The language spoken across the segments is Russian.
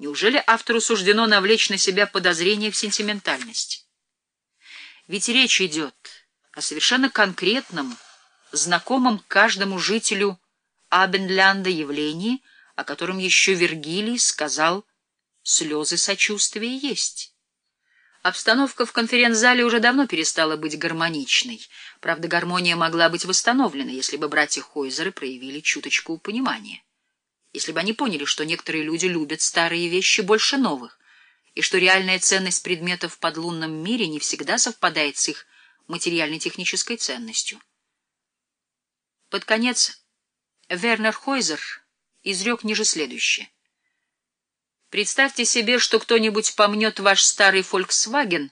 Неужели автору суждено навлечь на себя подозрение в сентиментальности? Ведь речь идет о совершенно конкретном, знакомом каждому жителю Абенлянда явлении, о котором еще Вергилий сказал «слезы сочувствия есть». Обстановка в конференц-зале уже давно перестала быть гармоничной. Правда, гармония могла быть восстановлена, если бы братья Хойзеры проявили чуточку понимания. Если бы они поняли, что некоторые люди любят старые вещи больше новых, и что реальная ценность предметов в подлунном мире не всегда совпадает с их материально-технической ценностью. Под конец Вернер Хойзер изрек ниже следующее. Представьте себе, что кто-нибудь помнет ваш старый Volkswagen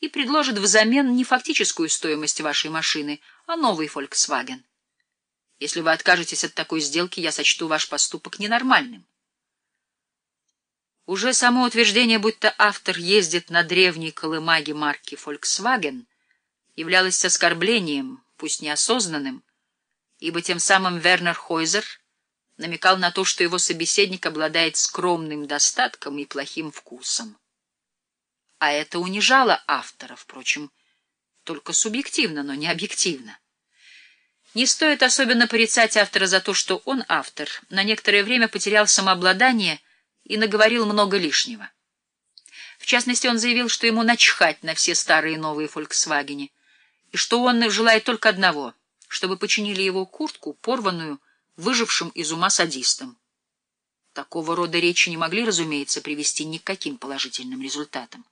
и предложит взамен не фактическую стоимость вашей машины, а новый Volkswagen. Если вы откажетесь от такой сделки, я сочту ваш поступок ненормальным. Уже само утверждение, будто автор ездит на древней колымаге марки Volkswagen, являлось оскорблением, пусть неосознанным, ибо тем самым Вернер Хойзер намекал на то, что его собеседник обладает скромным достатком и плохим вкусом. А это унижало автора, впрочем, только субъективно, но не объективно. Не стоит особенно порицать автора за то, что он, автор, на некоторое время потерял самообладание и наговорил много лишнего. В частности, он заявил, что ему начхать на все старые и новые «Фольксвагене», и что он желает только одного — чтобы починили его куртку, порванную, выжившим из ума садистом. Такого рода речи не могли, разумеется, привести ни к каким положительным результатам.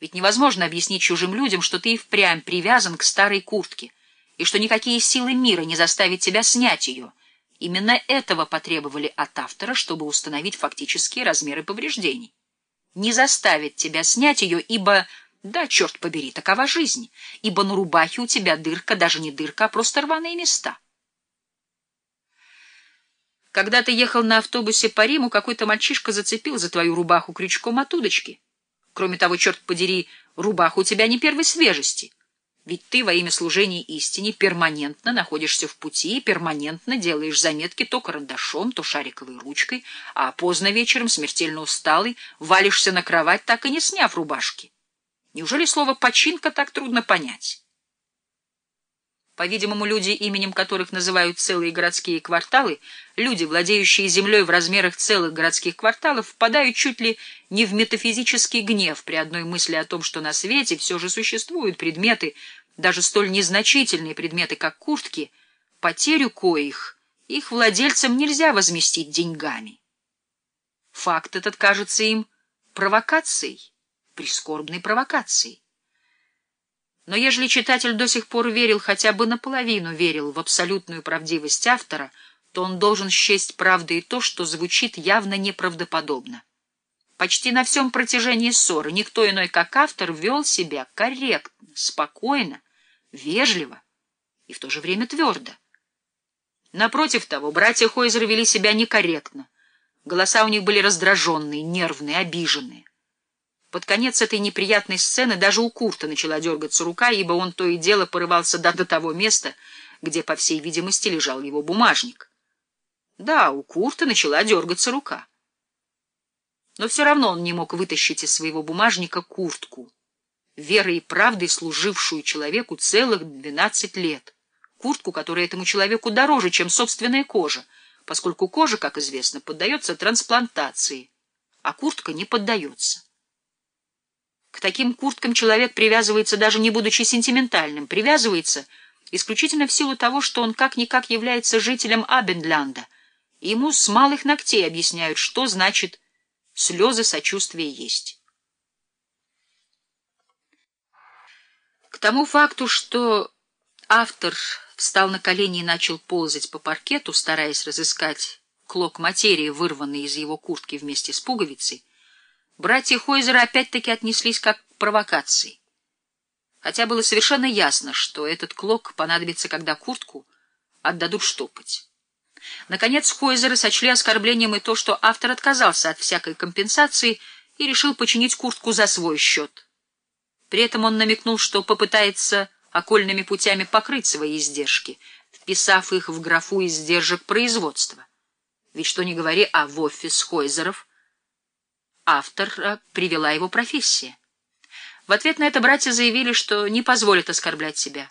Ведь невозможно объяснить чужим людям, что ты и впрямь привязан к старой куртке, и что никакие силы мира не заставят тебя снять ее. Именно этого потребовали от автора, чтобы установить фактические размеры повреждений. Не заставит тебя снять ее, ибо... Да, черт побери, такова жизнь, ибо на рубахе у тебя дырка, даже не дырка, а просто рваные места. Когда ты ехал на автобусе по Риму, какой-то мальчишка зацепил за твою рубаху крючком от удочки. Кроме того, черт подери, рубаха у тебя не первой свежести. Ведь ты во имя служения истине перманентно находишься в пути и перманентно делаешь заметки то карандашом, то шариковой ручкой, а поздно вечером, смертельно усталый, валишься на кровать, так и не сняв рубашки. Неужели слово «починка» так трудно понять? По-видимому, люди, именем которых называют целые городские кварталы, люди, владеющие землей в размерах целых городских кварталов, впадают чуть ли не в метафизический гнев при одной мысли о том, что на свете все же существуют предметы, даже столь незначительные предметы, как куртки, потерю коих их владельцам нельзя возместить деньгами. Факт этот кажется им провокацией прискорбной провокацией. Но ежели читатель до сих пор верил, хотя бы наполовину верил в абсолютную правдивость автора, то он должен счесть правдой и то, что звучит явно неправдоподобно. Почти на всем протяжении ссоры никто иной, как автор, вел себя корректно, спокойно, вежливо и в то же время твердо. Напротив того, братья Хойзер вели себя некорректно. Голоса у них были раздраженные, нервные, обиженные. Под конец этой неприятной сцены даже у Курта начала дергаться рука, ибо он то и дело порывался до, до того места, где, по всей видимости, лежал его бумажник. Да, у Курта начала дергаться рука. Но все равно он не мог вытащить из своего бумажника куртку, верой и правдой служившую человеку целых двенадцать лет. Куртку, которая этому человеку дороже, чем собственная кожа, поскольку кожа, как известно, поддается трансплантации, а куртка не поддается. К таким курткам человек привязывается даже не будучи сентиментальным, привязывается исключительно в силу того, что он как-никак является жителем Абендлянда, и ему с малых ногтей объясняют, что значит «слезы сочувствия есть». Тому факту, что автор встал на колени и начал ползать по паркету, стараясь разыскать клок материи, вырванный из его куртки вместе с пуговицей, Братья Хойзера опять-таки отнеслись как к провокации. Хотя было совершенно ясно, что этот клок понадобится, когда куртку отдадут штопать. Наконец, Хойзеры сочли оскорблением и то, что автор отказался от всякой компенсации и решил починить куртку за свой счет. При этом он намекнул, что попытается окольными путями покрыть свои издержки, вписав их в графу издержек производства. Ведь что ни говори, а в офис Хойзеров автора привела его профессия. В ответ на это братья заявили, что не позволят оскорблять себя.